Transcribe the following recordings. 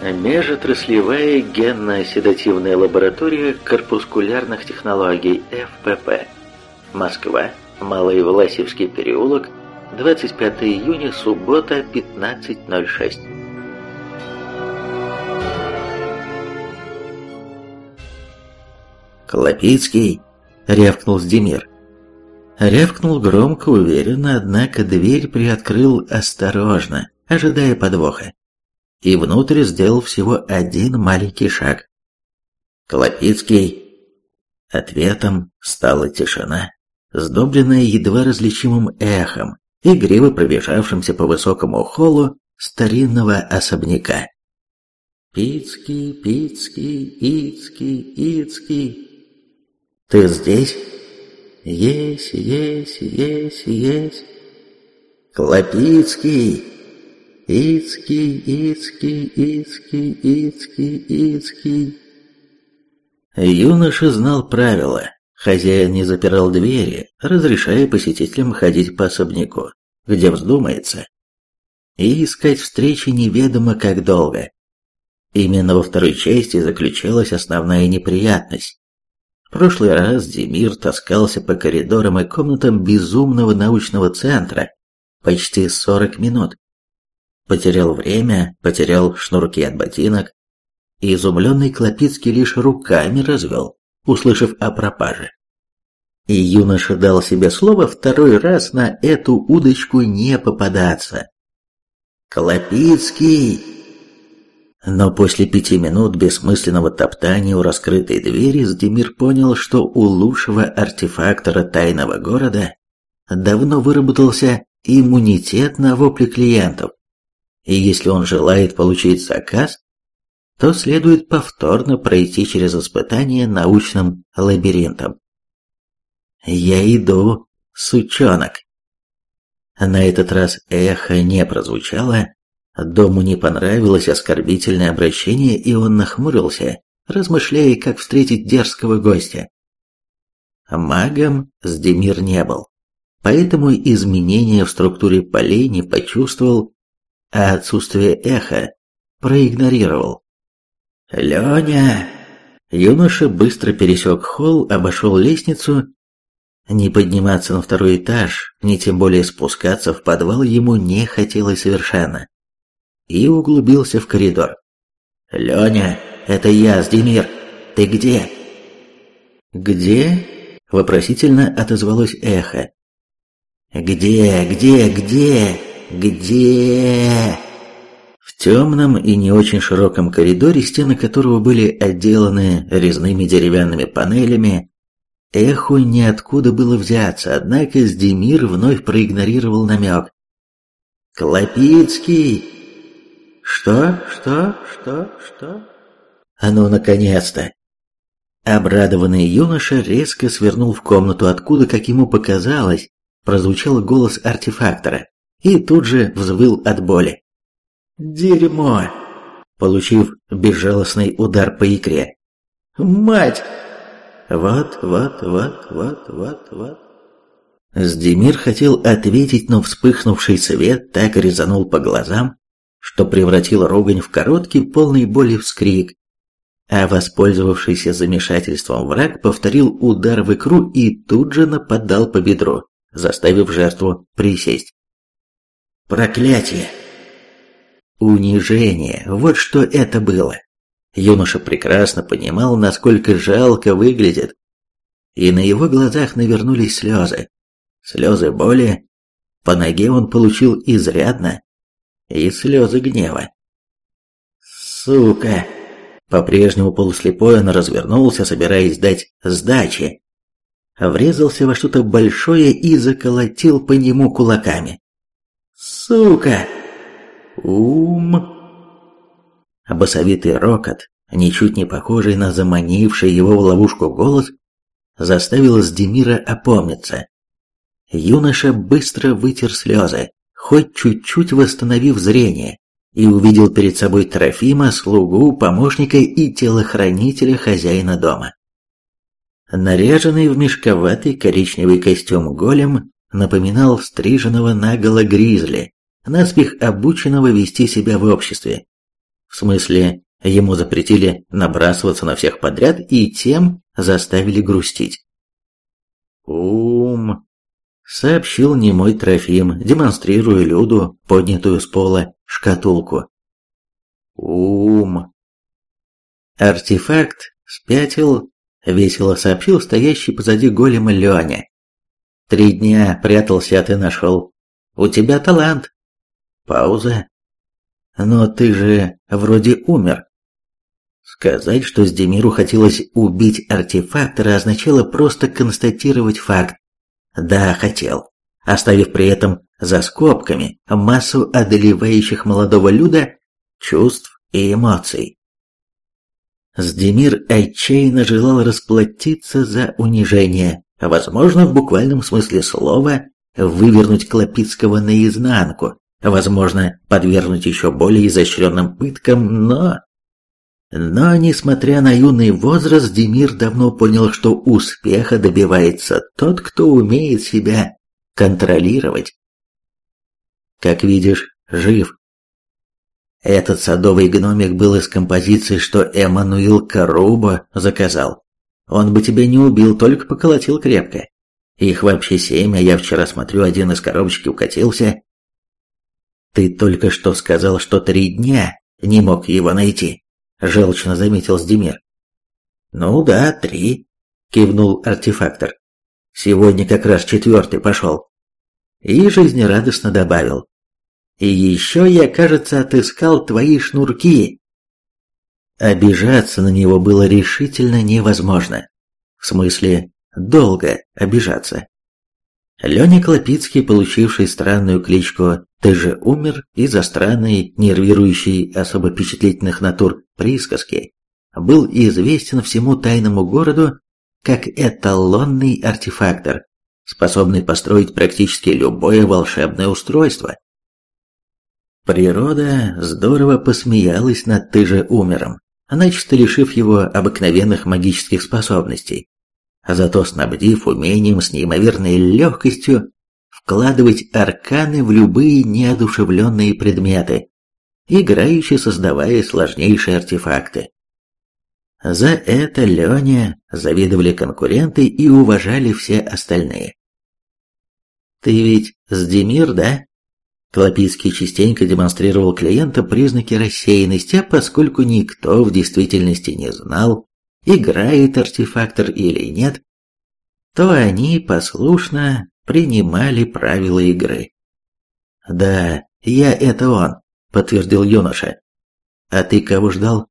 Межотраслевая генно-седативная лаборатория корпускулярных технологий ФПП. Москва. Малый Власевский переулок. 25 июня, суббота, 15.06. «Клопицкий!» — рявкнул Сдемир. Рявкнул громко, уверенно, однако дверь приоткрыл осторожно, ожидая подвоха. И внутрь сделал всего один маленький шаг. «Клопицкий!» Ответом стала тишина, сдобренная едва различимым эхом, игриво пробежавшимся по высокому холлу старинного особняка. «Пицкий, Пицкий, Ицкий, Ицкий!» «Ты здесь?» «Есть, есть, есть, есть!» «Клопицкий!» «Ицкий, Ицкий, Ицкий, Ицкий, Ицкий!» Юноша знал правила. Хозяин не запирал двери, разрешая посетителям ходить по особняку, где вздумается, и искать встречи неведомо как долго. Именно во второй части заключалась основная неприятность. В прошлый раз Демир таскался по коридорам и комнатам безумного научного центра почти 40 минут. Потерял время, потерял шнурки от ботинок, и изумленный Клопицкий лишь руками развел, услышав о пропаже. И юноша дал себе слово второй раз на эту удочку не попадаться. «Клопицкий!» Но после пяти минут бессмысленного топтания у раскрытой двери Сдемир понял, что у лучшего артефактора тайного города давно выработался иммунитет на вопли клиентов. И если он желает получить заказ, то следует повторно пройти через испытание научным лабиринтом. «Я иду, сучонок!» На этот раз эхо не прозвучало, Дому не понравилось оскорбительное обращение, и он нахмурился, размышляя, как встретить дерзкого гостя. Магом Сдемир не был, поэтому изменения в структуре полей не почувствовал, а отсутствие эха проигнорировал. «Леня!» Юноша быстро пересек холл, обошел лестницу. Не подниматься на второй этаж, ни тем более спускаться в подвал ему не хотелось совершенно и углубился в коридор. «Леня, это я, Сдемир. Ты где?» «Где?» — вопросительно отозвалось эхо. «Где, где, где, где?» В темном и не очень широком коридоре, стены которого были отделаны резными деревянными панелями, эху ниоткуда было взяться, однако Сдемир вновь проигнорировал намек. «Клопицкий!» «Что? Что? Что? Что?» «А ну, наконец-то!» Обрадованный юноша резко свернул в комнату, откуда, как ему показалось, прозвучал голос артефактора, и тут же взвыл от боли. «Дерьмо!» Получив безжалостный удар по икре. «Мать!» «Вот, вот, вот, вот, вот, вот...» Сдемир хотел ответить, но вспыхнувший свет так резанул по глазам, что превратило ругань в короткий, полный боли вскрик, а воспользовавшийся замешательством враг повторил удар в икру и тут же нападал по бедру, заставив жертву присесть. Проклятие! Унижение, вот что это было. Юноша прекрасно понимал, насколько жалко выглядит, и на его глазах навернулись слезы. Слезы боли. По ноге он получил изрядно, и слезы гнева. «Сука!» По-прежнему полуслепой он развернулся, собираясь дать сдачи. Врезался во что-то большое и заколотил по нему кулаками. «Сука!» «Ум!» Басовитый рокот, ничуть не похожий на заманивший его в ловушку голос, заставил Сдемира опомниться. Юноша быстро вытер слезы хоть чуть-чуть восстановив зрение, и увидел перед собой Трофима, слугу, помощника и телохранителя хозяина дома. Наряженный в мешковатый коричневый костюм голем напоминал стриженного наголо гризли, наспех обученного вести себя в обществе. В смысле, ему запретили набрасываться на всех подряд и тем заставили грустить. «Ум», — сообщил немой Трофим, демонстрируя Люду поднятую с пола шкатулку. «Ум». Артефакт спятил, весело сообщил стоящий позади голема Леня. «Три дня прятался, а ты нашел. У тебя талант». Пауза. «Но ты же вроде умер». Сказать, что с Демиру хотелось убить артефактора, означало просто констатировать факт. Да, хотел, оставив при этом за скобками массу одолевающих молодого люда чувств и эмоций. Сдемир отчаянно желал расплатиться за унижение, возможно, в буквальном смысле слова, вывернуть Клопицкого наизнанку, возможно, подвергнуть еще более изощренным пыткам, но... Но, несмотря на юный возраст, Демир давно понял, что успеха добивается тот, кто умеет себя контролировать. Как видишь, жив. Этот садовый гномик был из композиции, что Эммануил Каруба заказал. Он бы тебя не убил, только поколотил крепко. Их вообще семь, а я вчера смотрю, один из коробочки укатился. Ты только что сказал, что три дня не мог его найти. — желчно заметил Сдемир. «Ну да, три», — кивнул артефактор. «Сегодня как раз четвертый пошел». И жизнерадостно добавил. «И еще я, кажется, отыскал твои шнурки». Обижаться на него было решительно невозможно. В смысле, долго обижаться. Леня Клопицкий, получивший странную кличку «Ты же умер» из-за странной, нервирующей особо впечатлительных натур присказки, был известен всему тайному городу как эталонный артефактор, способный построить практически любое волшебное устройство. Природа здорово посмеялась над ты же умером, начисто лишив его обыкновенных магических способностей, а зато снабдив умением с неимоверной легкостью вкладывать арканы в любые неодушевленные предметы, играючи создавая сложнейшие артефакты. За это Леня завидовали конкуренты и уважали все остальные. «Ты ведь Сдемир, да?» Клопицкий частенько демонстрировал клиентам признаки рассеянности, а поскольку никто в действительности не знал, играет артефактор или нет, то они послушно принимали правила игры. «Да, я это он», — подтвердил юноша. «А ты кого ждал?»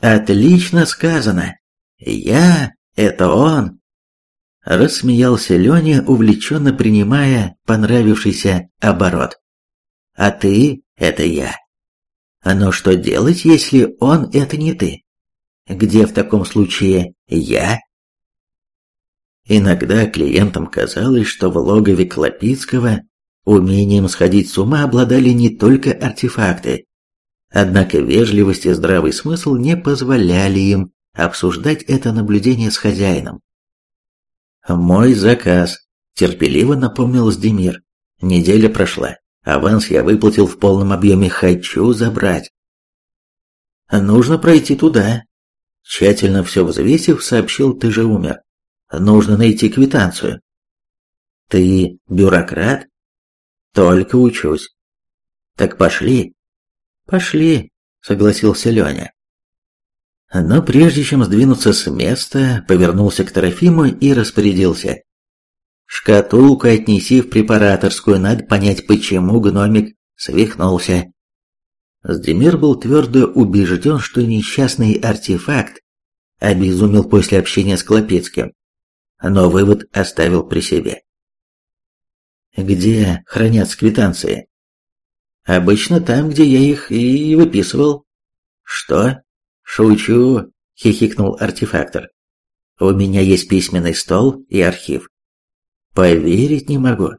«Отлично сказано! Я — это он!» Рассмеялся Леня, увлеченно принимая понравившийся оборот. «А ты — это я. Но что делать, если он — это не ты? Где в таком случае я?» Иногда клиентам казалось, что в логове Клопицкого Умением сходить с ума обладали не только артефакты, однако вежливость и здравый смысл не позволяли им обсуждать это наблюдение с хозяином. «Мой заказ», – терпеливо напомнил Сдемир. «Неделя прошла. Аванс я выплатил в полном объеме. Хочу забрать». «Нужно пройти туда», – тщательно все взвесив, сообщил «ты же умер». «Нужно найти квитанцию». «Ты бюрократ?» Только учусь. Так пошли. Пошли, согласился Леня. Но прежде чем сдвинуться с места, повернулся к Трофиму и распорядился. «Шкатулку отнеси в препараторскую, надо понять, почему гномик свихнулся». Сдемир был твердо убежден, что несчастный артефакт обезумел после общения с Клопецким, но вывод оставил при себе. Где хранятся квитанции? Обычно там, где я их и выписывал. Что? Шучу, хихикнул артефактор. У меня есть письменный стол и архив. Поверить не могу.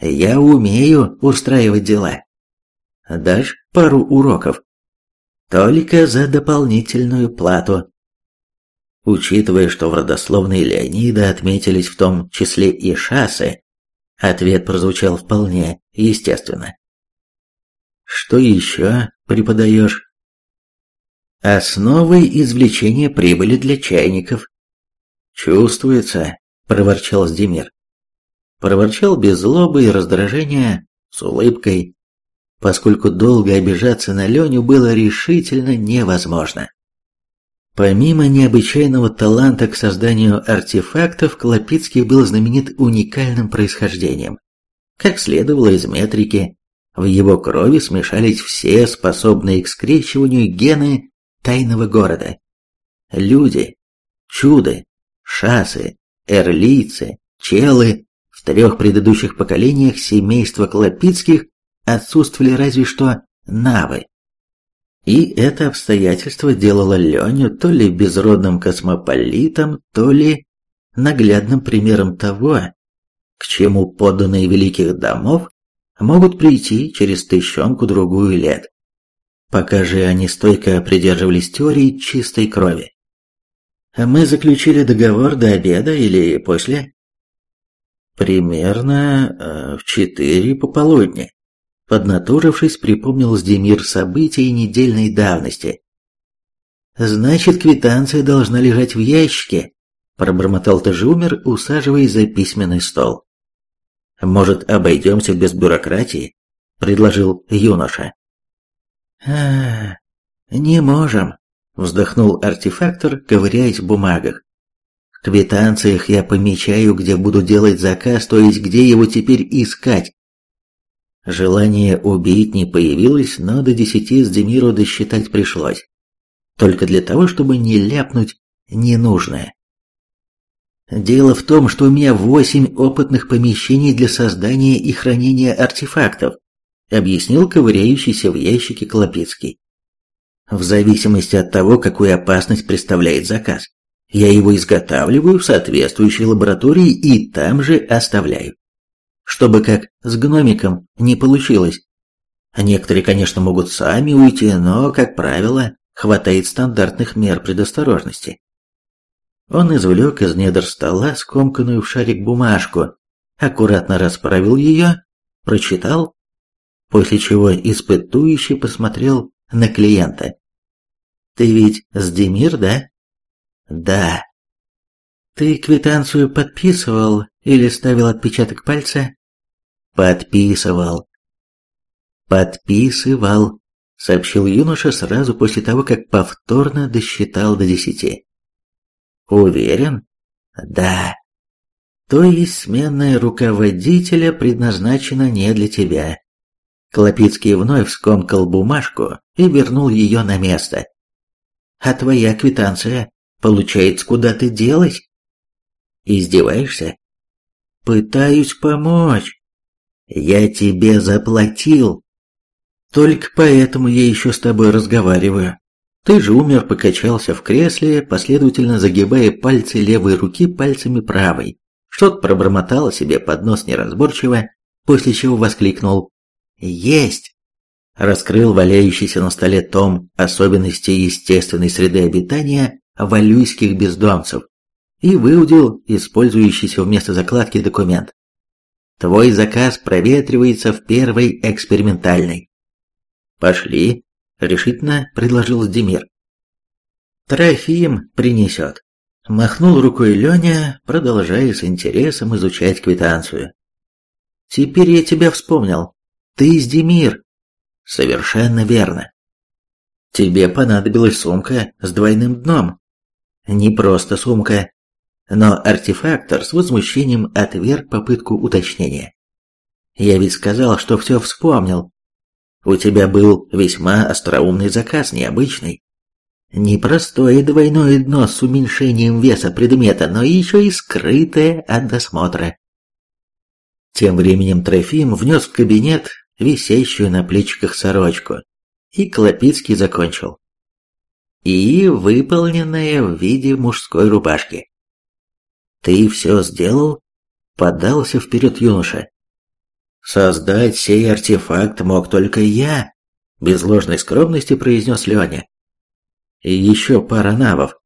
Я умею устраивать дела. Дашь пару уроков? Только за дополнительную плату. Учитывая, что в родословной Леонида отметились в том числе и шассы, Ответ прозвучал вполне естественно. «Что еще преподаешь?» «Основы извлечения прибыли для чайников». «Чувствуется», — проворчал Сдемир. Проворчал без злобы и раздражения, с улыбкой, поскольку долго обижаться на Леню было решительно невозможно. Помимо необычайного таланта к созданию артефактов, Клопицкий был знаменит уникальным происхождением. Как следовало из метрики, в его крови смешались все способные к скрещиванию гены тайного города. Люди, чуды, шасы, эрлийцы, челы в трех предыдущих поколениях семейства Клопицких отсутствовали разве что навы. И это обстоятельство делало Леню то ли безродным космополитом, то ли наглядным примером того, к чему подданные великих домов могут прийти через тыщенку-другую лет. Пока же они стойко придерживались теории чистой крови. Мы заключили договор до обеда или после? Примерно э, в четыре пополудни. Поднатужившись, припомнил Сдемир события недельной давности. «Значит, квитанция должна лежать в ящике», – пробормотал Тажумер, усаживаясь за письменный стол. «Может, обойдемся без бюрократии?» – предложил юноша. А не можем», – вздохнул артефактор, ковыряясь в бумагах. «В квитанциях я помечаю, где буду делать заказ, то есть где его теперь искать. Желание убить не появилось, но до десяти с Демиру досчитать пришлось. Только для того, чтобы не ляпнуть ненужное. Дело в том, что у меня восемь опытных помещений для создания и хранения артефактов, объяснил ковыряющийся в ящике Клопицкий. В зависимости от того, какую опасность представляет заказ, я его изготавливаю в соответствующей лаборатории и там же оставляю чтобы как с гномиком не получилось. Некоторые, конечно, могут сами уйти, но, как правило, хватает стандартных мер предосторожности. Он извлек из недр стола скомканную в шарик бумажку, аккуратно расправил ее, прочитал, после чего испытующий посмотрел на клиента. «Ты ведь с Демир, да?» «Да». «Ты квитанцию подписывал или ставил отпечаток пальца?» «Подписывал». «Подписывал», — сообщил юноша сразу после того, как повторно досчитал до десяти. «Уверен?» «Да». «То есть сменная руководителя предназначена не для тебя». Клопицкий вновь скомкал бумажку и вернул ее на место. «А твоя квитанция, получается, куда ты делась?» «Издеваешься?» Пытаюсь помочь. Я тебе заплатил. Только поэтому я еще с тобой разговариваю. Ты же умер, покачался в кресле, последовательно загибая пальцы левой руки пальцами правой. Что-то пробормотало себе под нос неразборчиво, после чего воскликнул «Есть!» Раскрыл валяющийся на столе том особенностей естественной среды обитания валюйских бездомцев и выудил использующийся вместо закладки документ. Твой заказ проветривается в первой экспериментальной. Пошли, решительно предложил Демир. Трофим принесет. Махнул рукой Леня, продолжая с интересом изучать квитанцию. Теперь я тебя вспомнил. Ты из Демир. Совершенно верно. Тебе понадобилась сумка с двойным дном. Не просто сумка, но артефактор с возмущением отверг попытку уточнения. «Я ведь сказал, что все вспомнил. У тебя был весьма остроумный заказ, необычный. Непростое двойное дно с уменьшением веса предмета, но еще и скрытое от досмотра». Тем временем Трофим внес в кабинет висящую на плечиках сорочку, и Клопицкий закончил. И выполненная в виде мужской рубашки. «Ты все сделал?» — подался вперед юноша. «Создать сей артефакт мог только я», — без ложной скромности произнес Леня. «И еще пара навов».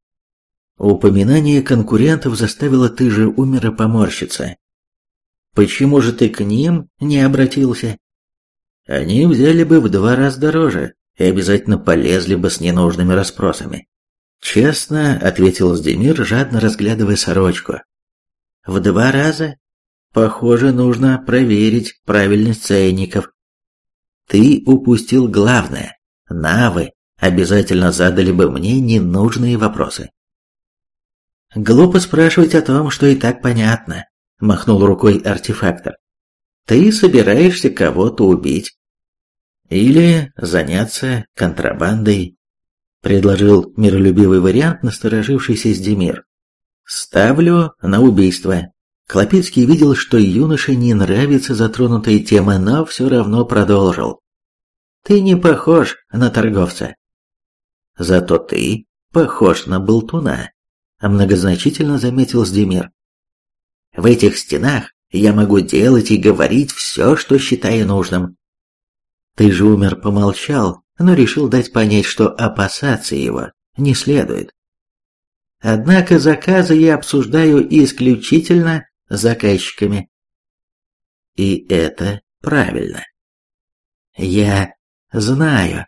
Упоминание конкурентов заставило ты же умера поморщиться. «Почему же ты к ним не обратился?» «Они взяли бы в два раза дороже», и обязательно полезли бы с ненужными расспросами. Честно, ответил Сдемир, жадно разглядывая сорочку. В два раза? Похоже, нужно проверить правильность ценников. Ты упустил главное. Навы обязательно задали бы мне ненужные вопросы. Глупо спрашивать о том, что и так понятно, махнул рукой артефактор. Ты собираешься кого-то убить. Или заняться контрабандой, предложил миролюбивый вариант насторожившийся Сдемир. Ставлю на убийство. Клопицкий видел, что юноше не нравится затронутая тема, но все равно продолжил. Ты не похож на торговца. Зато ты похож на болтуна, многозначительно заметил Сдемир. В этих стенах я могу делать и говорить все, что считаю нужным. Ты же умер помолчал, но решил дать понять, что опасаться его не следует. Однако заказы я обсуждаю исключительно с заказчиками. И это правильно. Я знаю,